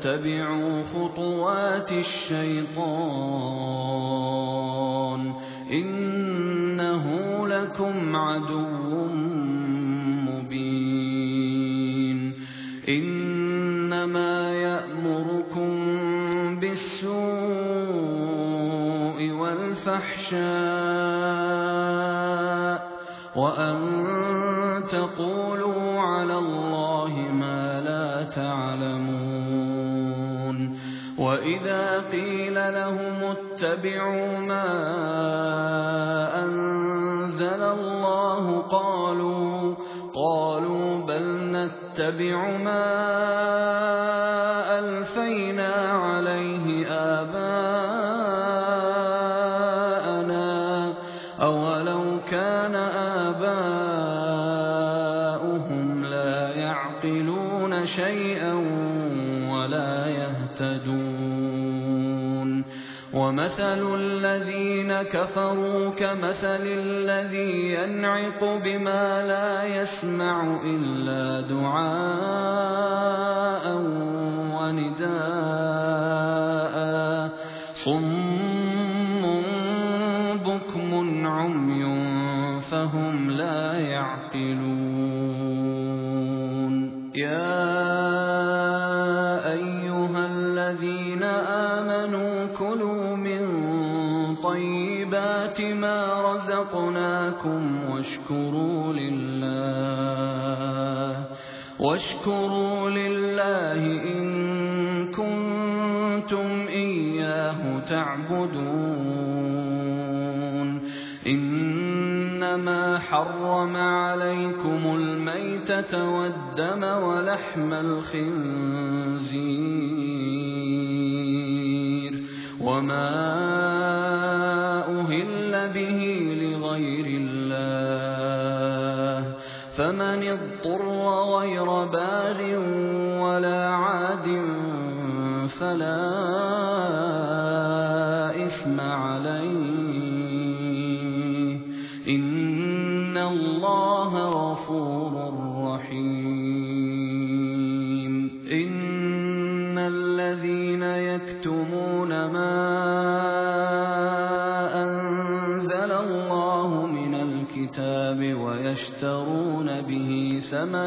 تتبعوا خطوات الشيطان إنه لكم عدو مبين إنما يأمركم بالسوء والفحشاء وإذا قيل لهم اتبعوا ما أنزل الله قالوا قالوا بل نتبع ما كفروا كمثل الذي ينعق بما لا يسمع إلا دعاء ونداء. رزقناكم واشكروا لله. واشكروا لله إن كنتم إياه تعبدون. إنما حرم عليكم الميتة والدم ولحم الخنزير. وما فمن اضطر غير باغ ولا عاد فلا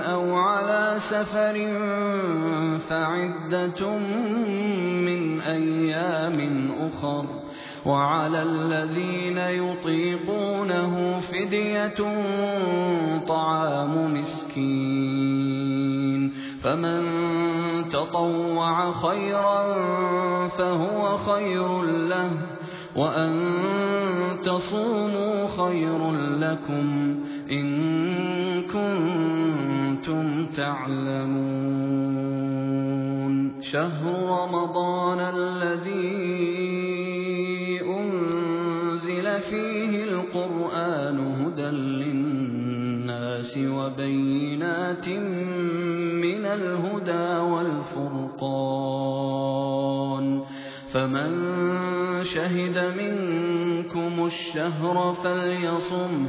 أو على سفر فعدة من أيام أخر. وعلى الذين يطيقونه فدية طعام مسكين. فمن تطوع خيرا فهو خير له وأن تصوموا خير لكم. إن تعلمون. شهر رمضان الذي فيه القرآن هدى للناس وبينات من الهدى والفرقان. فمن شهد منكم الشهر فليصمه.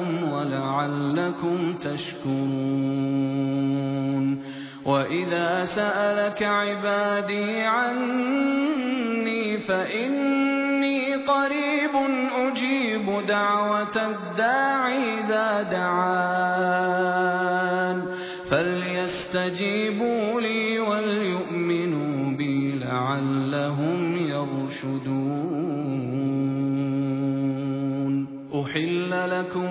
ولعلكم تشكرون. وإذا سألك عبادي عني فإني قريب أجيب دعوة الداع إذا دعان. فليستجيبوا لي وليؤمنوا بي لعلهم يرشدون. أحل لكم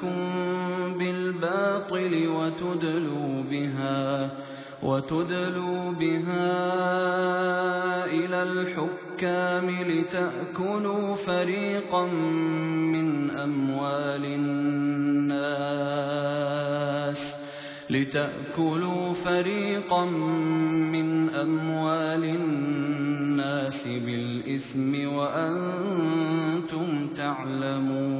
بينكم بالباطل وتدلوا بها وتدلوا بها إلى الحكام لتأكلوا فريقا من أموال الناس لتأكلوا فريقا من أموال الناس بالإثم وأنتم تعلمون.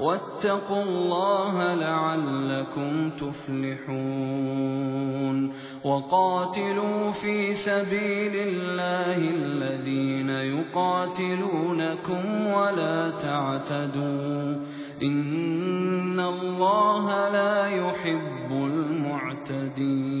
واتقوا الله لعلكم تفلحون وقاتلوا في سبيل الله الذين يقاتلونكم ولا تعتدوا إن الله لا يحب المعتدين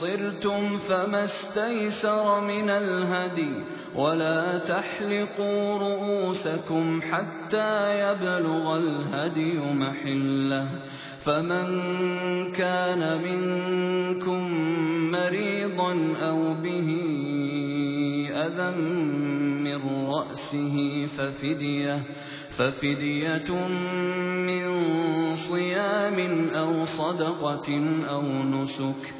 أحصرتم فما استيسر من الهدي ولا تحلقوا رؤوسكم حتى يبلغ الهدي محلة فمن كان منكم مريضا أو به أذى من رأسه ففدية ففدية من صيام أو صدقة أو نسك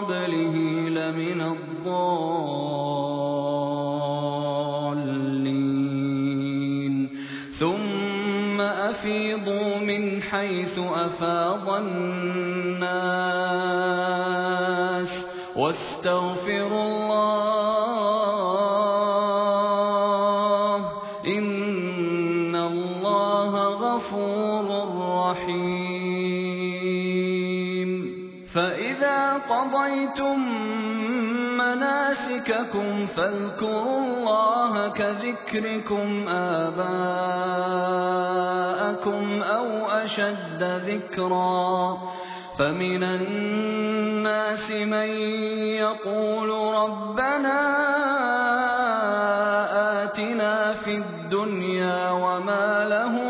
قبله لمن الضالين. ثم أفيضوا من حيث أفاض الناس. واستغفروا الله قضيتم مناسككم فاذكروا الله كذكركم آباءكم أو أشد ذكرا فمن الناس من يقول ربنا آتنا في الدنيا وما له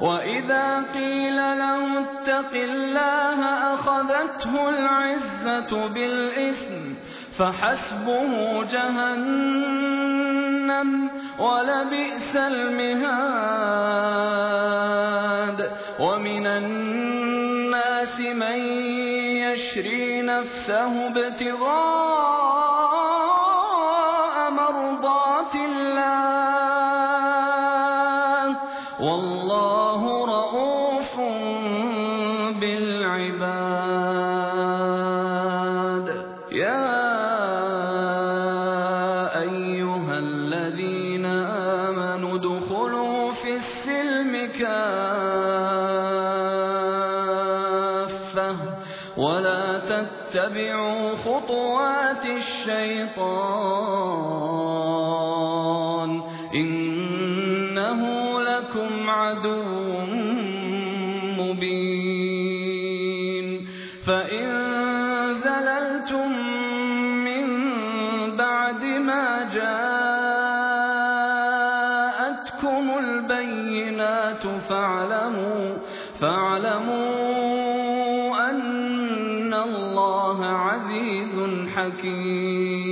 وإذا قيل له اتق الله أخذته العزة بالإثم فحسبه جهنم ولبئس المهاد ومن الناس من يشري نفسه ابتغاء فإن زللتم من بعد ما جاءتكم البينات فاعلموا أن الله عزيز حكيم.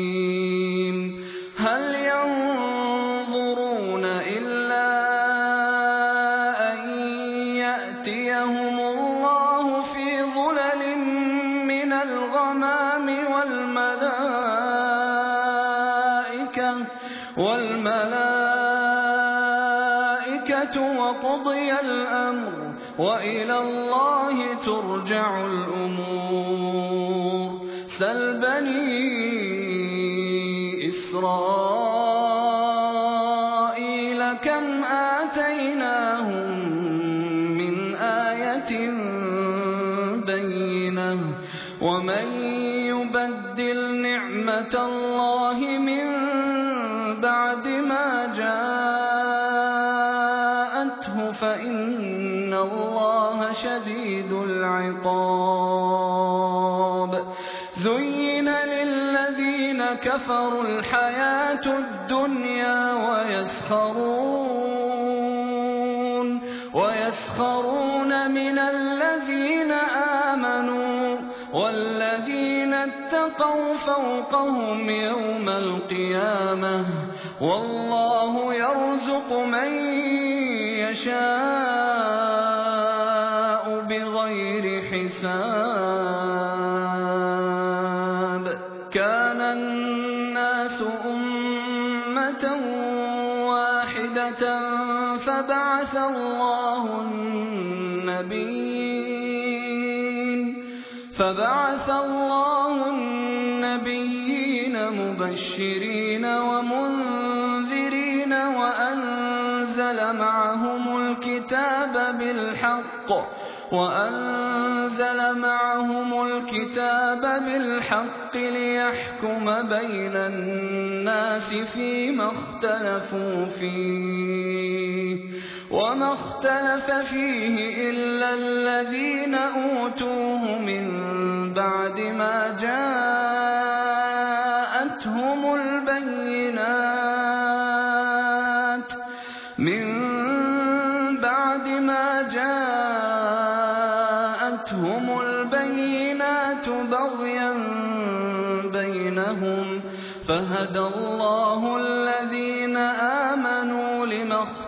كفروا الحياة الدنيا ويسخرون ويسخرون من الذين آمنوا والذين اتقوا فوقهم يوم القيامة. والله يرزق من يشاء بغير حساب. الله النبيين. فبعث الله النبيين مبشرين ومنذرين وأنزل معهم الكتاب بالحق وأنزل معهم الكتاب بالحق ليحكم بين الناس فيما اختلفوا فيه. وما اختلف فيه إلا الذين أوتوه من بعد ما جاءتهم البينات. من بعد ما جاءتهم البينات بغيا بينهم فهدى الله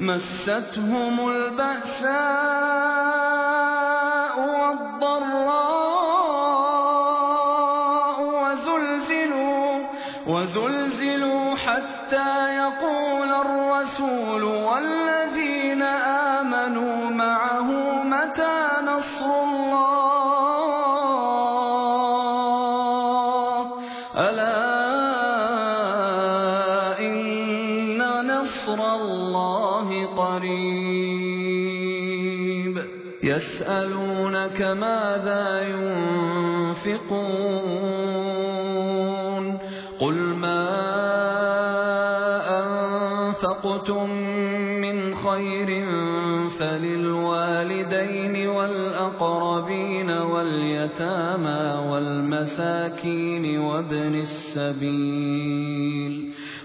مستهم البأساء. يسألونك ماذا ينفقون قل ما أنفقتم من خير فللوالدين والأقربين واليتامى والمساكين وابن السبيل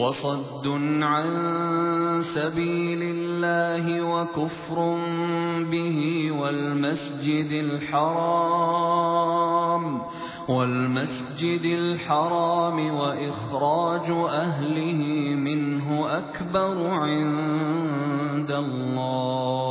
وصد عن سبيل الله وكفر به والمسجد الحرام والمسجد الحرام وإخراج أهله منه أكبر عند الله.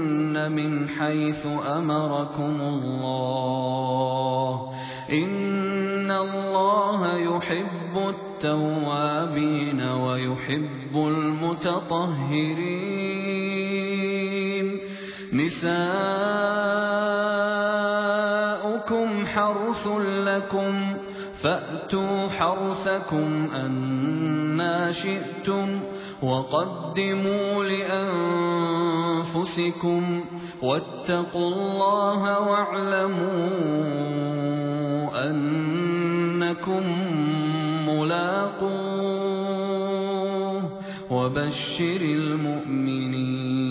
من حيث أمركم الله إن الله يحب التوابين ويحب المتطهرين نساؤكم حرث لكم فأتوا حرثكم أنا شئتم وقدموا لأنفسكم واتقوا الله واعلموا أنكم ملاقوه وبشر المؤمنين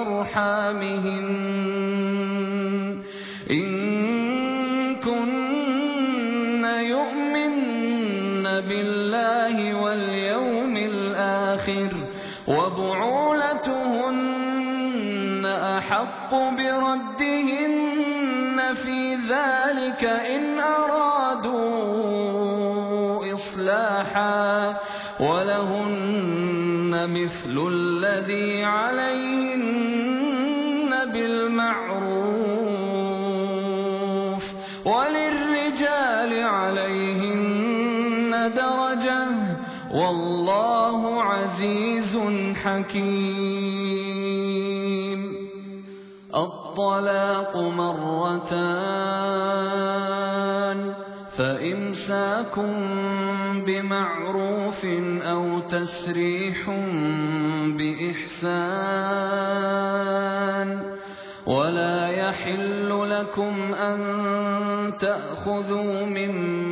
أرحامهن إن كن يؤمن بالله واليوم الآخر وبعولتهن أحق بردهن في ذلك إن أرادوا إصلاحا ولهن مثل الذي عليهن والله عزيز حكيم. الطلاق مرتان فإمساك بمعروف أو تسريح بإحسان. ولا يحل لكم أن تأخذوا مما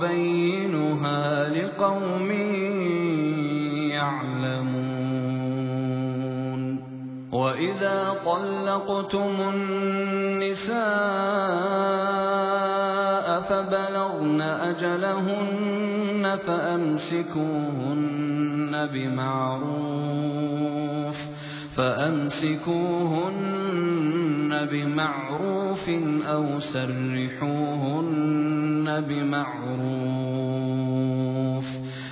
لِقَوْمٍ يَعْلَمُونَ وَإِذَا طَلَّقْتُمُ النِّسَاءَ فَبَلَغْنَ أَجَلَهُنَّ فَأَمْسِكُوهُنَّ بِمَعْرُوفٍ فَأَمْسِكُوهُنَّ بِمَعْرُوفٍ أَوْ سَرِّحُوهُنَّ بِمَعْرُوفٍ ۚ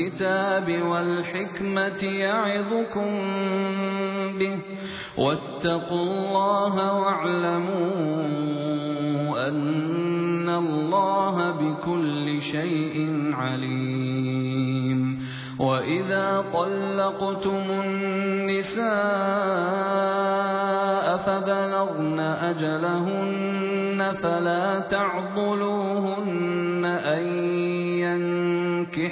الْكِتَابِ وَالْحِكْمَةِ يَعِظُكُم بِهِ ۚ. وَاتَّقُوا اللَّهَ وَاعْلَمُوا أَنَّ اللَّهَ بِكُلِّ شَيْءٍ عَلِيمٌ. وَإِذَا طَلَّقْتُمُ النِّسَاءَ فَبَلَغْنَ أَجَلَهُنَّ فَلَا تَعْضُلُوهُنَّ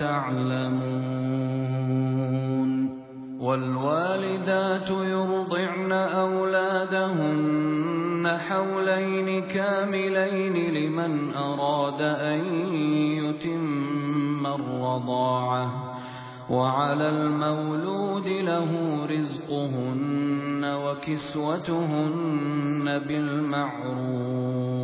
تَعْلَمُونَ وَالْوَالِدَاتُ يُرْضِعْنَ أَوْلَادَهُنَّ حَوْلَيْنِ كَامِلَيْنِ لِمَنْ أَرَادَ أَن يُتِمَّ الرَّضَاعَةَ ۚ وَعَلَى الْمَوْلُودِ لَهُ رِزْقُهُنَّ وَكِسْوَتُهُنَّ بِالْمَعْرُوفِ ۚ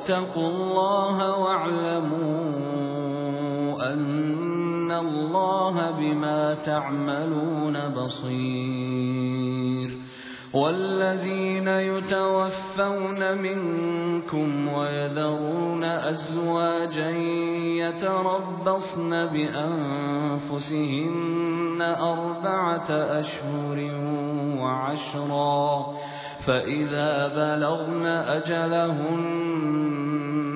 وَاتَّقُوا اللَّهَ وَاعْلَمُوا أَنَّ اللَّهَ بِمَا تَعْمَلُونَ بَصِيرٌ. وَالَّذِينَ يُتَوَفَّوْنَ مِنكُمْ وَيَذَرُونَ أَزْوَاجًا يَتَرَبَّصْنَ بِأَنفُسِهِنَّ أَرْبَعَةَ أَشْهُرٍ وَعَشْرًا ۖ. فَإِذَا بَلَغْنَ أَجَلَهُنَّ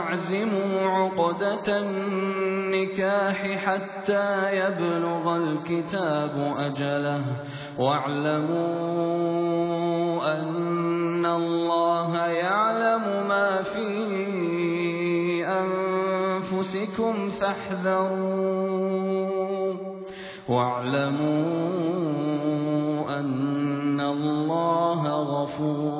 ولا تعزموا عقدة النكاح حتى يبلغ الكتاب أجله. واعلموا أن الله يعلم ما في أنفسكم فاحذروا. واعلموا أن الله غفور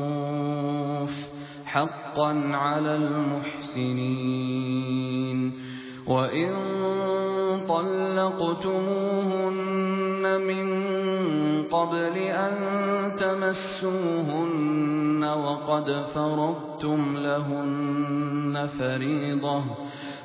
حقا على المحسنين. وإن طلقتموهن من قبل أن تمسوهن وقد فرضتم لهن فريضة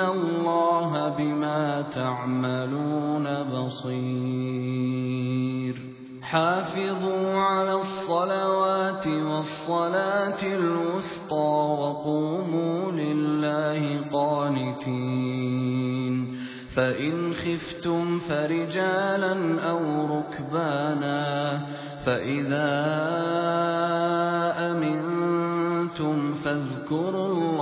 الله بما تعملون بصير حافظوا على الصلوات والصلاة الوسطى وقوموا لله قانتين فإن خفتم فرجالا أو ركبانا فإذا أمنتم فاذكروا الله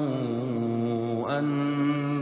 أن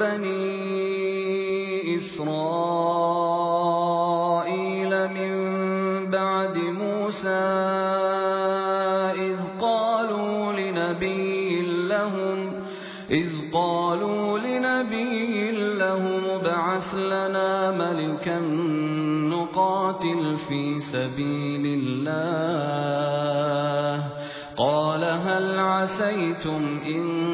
بَنِي إِسْرَائِيلَ مِن بَعْدِ مُوسَىٰ إِذْ قَالُوا لِنَبِيٍّ لَّهُمُ ابْعَثْ لَنَا مَلِكًا نُّقَاتِلْ فِي سَبِيلِ اللَّهِ ۖ قَالَ هَلْ عَسَيْتُمْ إِن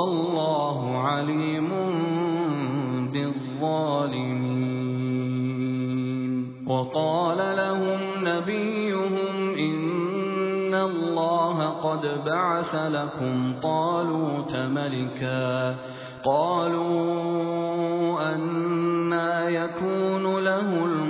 وَاللَّهُ عَلِيمٌ بِالظَّالِمِينَ. وَقَالَ لَهُمْ نَبِيُّهُمْ إِنَّ اللَّهَ قَدْ بَعَثَ لَكُمْ طَالُوتَ مَلِكًا ۚ. قَالُوا أَنَّىٰ يَكُونُ لَهُ الْمُلْكُ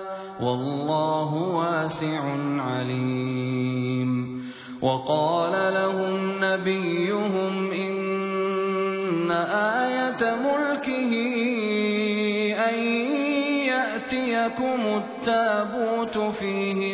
وَاللَّهُ وَاسِعٌ عَلِيمٌ. وَقَالَ لَهُمْ نَبِيُّهُمْ إِنَّ آيَةَ مُلْكِهِ أَن يَأْتِيَكُمُ التَّابُوتُ فِيهِ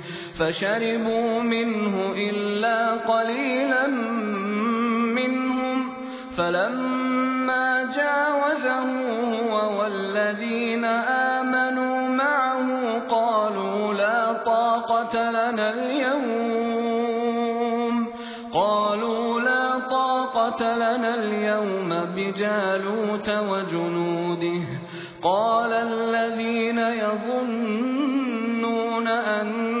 فَشَرِبُوا مِنْهُ إِلَّا قَلِيلًا مِّنْهُمْ ۚ. فَلَمَّا جَاوَزَهُ هُوَ وَالَّذِينَ آمَنُوا مَعَهُ قَالُوا لَا طَاقَةَ لَنَا الْيَوْمَ. بِجَالُوتَ وَجُنُودِهِ ۚ. قَالَ الَّذِينَ يَظُنُّونَ أَنَّهُم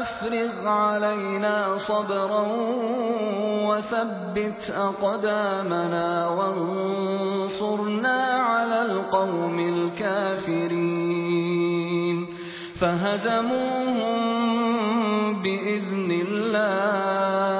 أَفْرِغْ عَلَيْنَا صَبْرًا وَثَبِّتْ أَقْدَامَنَا وَانصُرْنَا عَلَى الْقَوْمِ الْكَافِرِينَ. فَهَزَمُوهُم بإذن الله.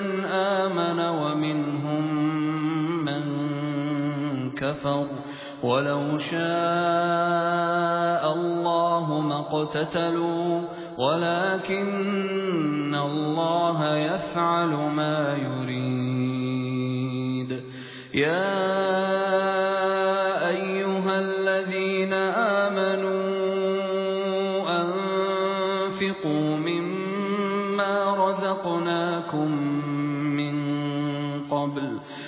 من آمن ومنهم من كفر ولو شاء الله ما اقتتلوا ولكن الله يفعل ما يريد. يا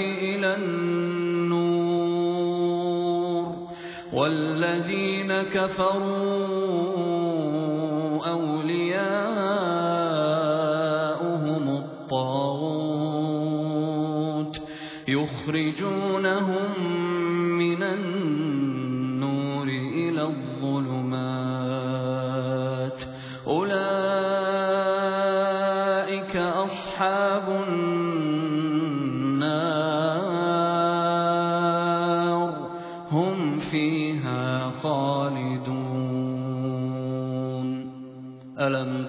إلى النور والذين كفروا أولياؤهم الطاغوت يخرجونهم من النور إلى الظلمات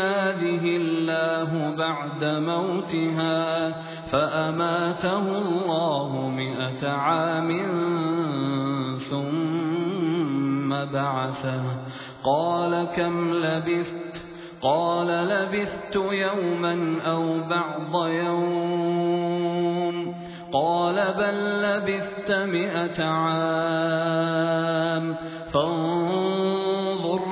هذه الله بعد موتها فأماته الله مئة عام ثم بعثه. قال كم لبثت؟ قال لبثت يوما أو بعض يوم. قال بل لبثت مئة عام. فانظر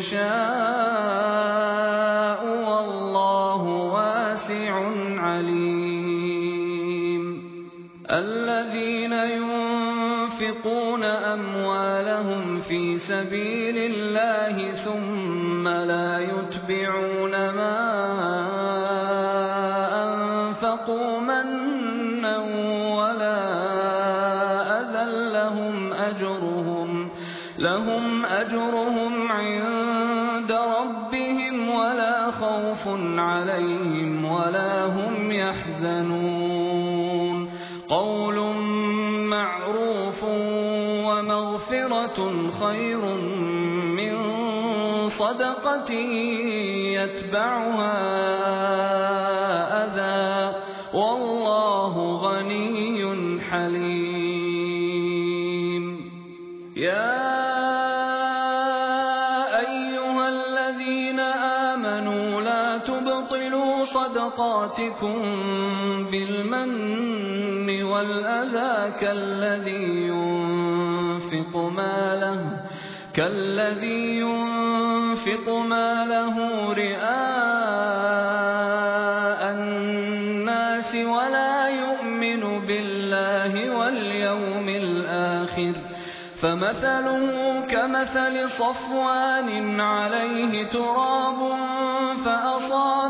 يشاء والله واسع عليم الذين ينفقون أموالهم في سبيل الله ثم لا يتبعون ما أنفقوا عليهم ولا هم يحزنون قول معروف ومغفرة خير من صدقة يتبعها أذى والله غني حليم يا صدقاتكم بالمن والأذى كالذي ينفق ماله كالذي ينفق ماله رئاء الناس ولا يؤمن بالله واليوم الآخر. فمثله كمثل صفوان عليه تراب فأصابه وابل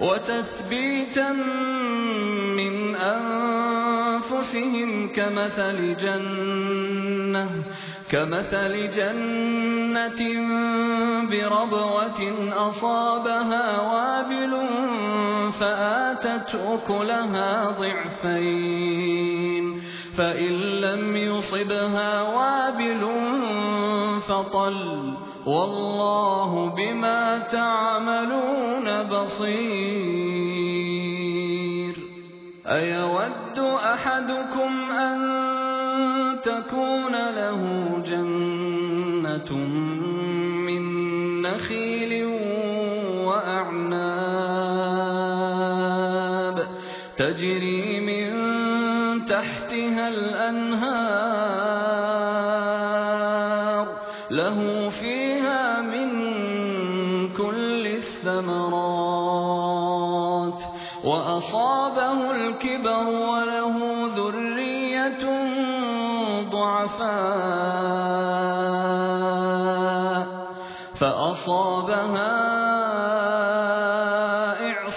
وتثبيتا من أنفسهم كمثل جنة كمثل جنة بربوة أصابها وابل فآتت أكلها ضعفين فإن لم يصبها وابل فطل والله بما تعملون بصير. أيود أحدكم أن تكون له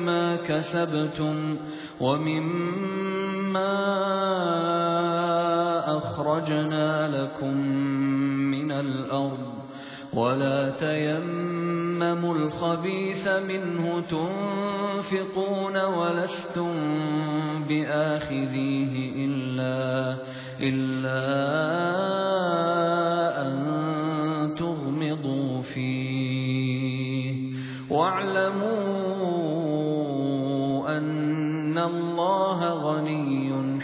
طيبات ما كسبتم ومما أخرجنا لكم من الأرض ولا تيمموا الخبيث منه تنفقون ولستم بآخذيه إلا إلا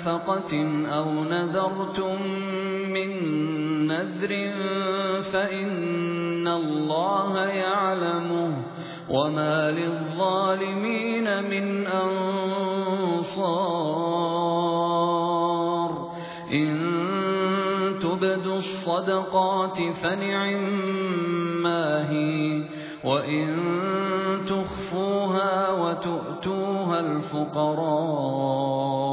نفقة أو نذرتم من نذر فإن الله يعلمه وما للظالمين من أنصار إن تبدوا الصدقات فنعما هي وإن تخفوها وتؤتوها الفقراء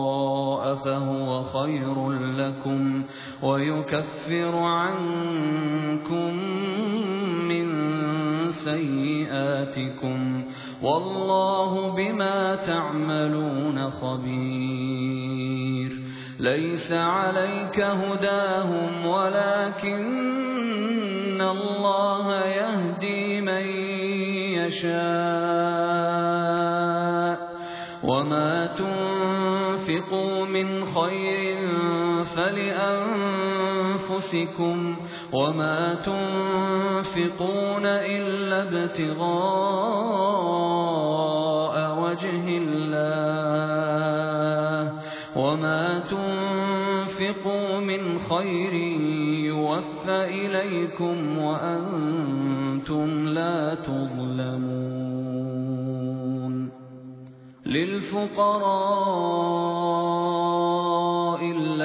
فهو خير لكم ويكفر عنكم من سيئاتكم والله بما تعملون خبير ليس عليك هداهم ولكن الله يهدي من يشاء وما تنفقوا من خير فلأنفسكم وما تنفقون إلا ابتغاء وجه الله وما تُنفِقُوا مِنْ خَيْرٍ يُوَفَّ إِلَيْكُمْ وَأَنتُمْ لَا تُظْلَمُونَ لِلْفُقَرَاءِ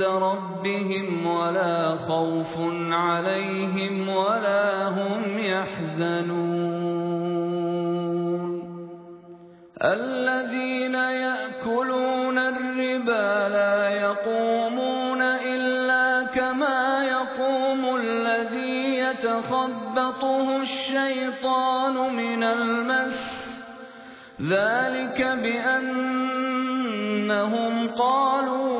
عند ربهم ولا خوف عليهم ولا هم يحزنون. الذين يأكلون الربا لا يقومون إلا كما يقوم الذي يتخبطه الشيطان من المس. ذلك بأنهم قالوا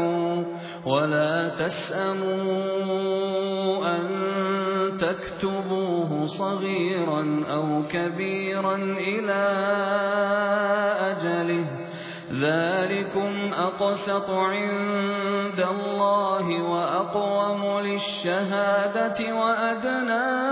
ولا تسأموا أن تكتبوه صغيرا أو كبيرا إلى أجله. ذلكم أقسط عند الله وأقوم للشهادة وأدنى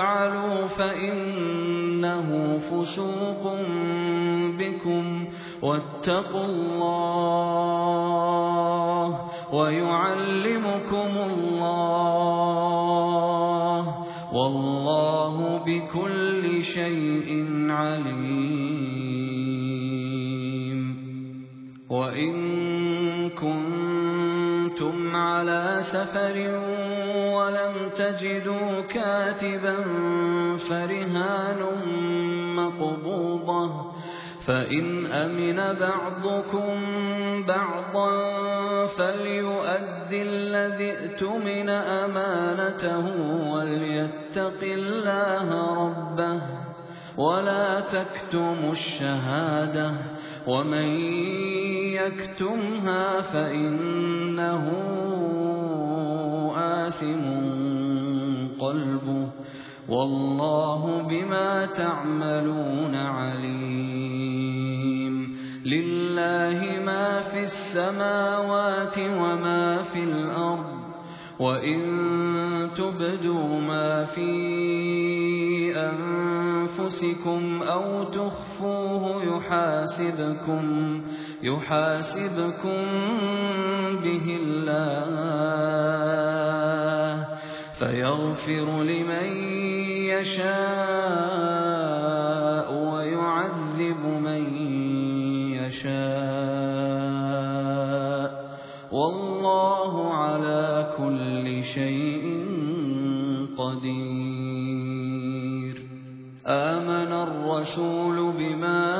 تفعلوا فإنه فسوق بكم واتقوا الله ويعلمكم الله والله بكل شيء عليم وإن كنتم على سفر ولم تجدوا كاتبا فرهان مقبوضه فإن أمن بعضكم بعضا فليؤدي الذي ائتمن أمانته وليتق الله ربه ولا تكتموا الشهادة ومن يكتمها فإنه آثم قلبه والله بما تعملون عليم. لله ما في السماوات وما في الأرض وإن تبدوا ما في أنفسكم أو تخفوه يحاسبكم يحاسبكم به الله. فيغفر لمن يشاء ويعذب من يشاء. والله على كل شيء قدير. آمن الرسول بما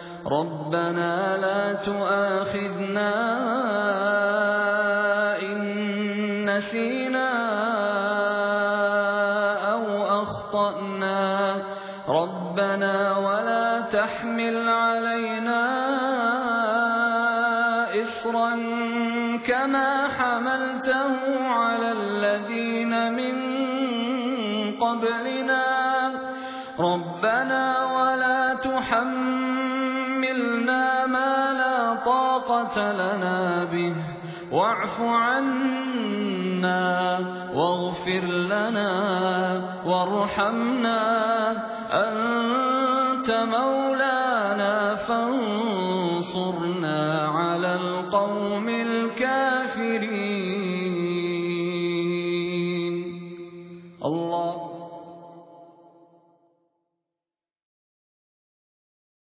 رَبَّنَا لَا تُؤَاخِذْنَا إِن نَّسِينَا أَوْ أَخْطَأْنَا. رَبَّنَا وَلَا تَحْمِلْ عَلَيْنَا إِصْرًا طَاقَةَ لَنَا بِهِ. وَاعْفُ عَنَّا وَاغْفِرْ لَنَا وَارْحَمْنَا. أَنتَ مَوْلَانَا فَانصُرْنَا.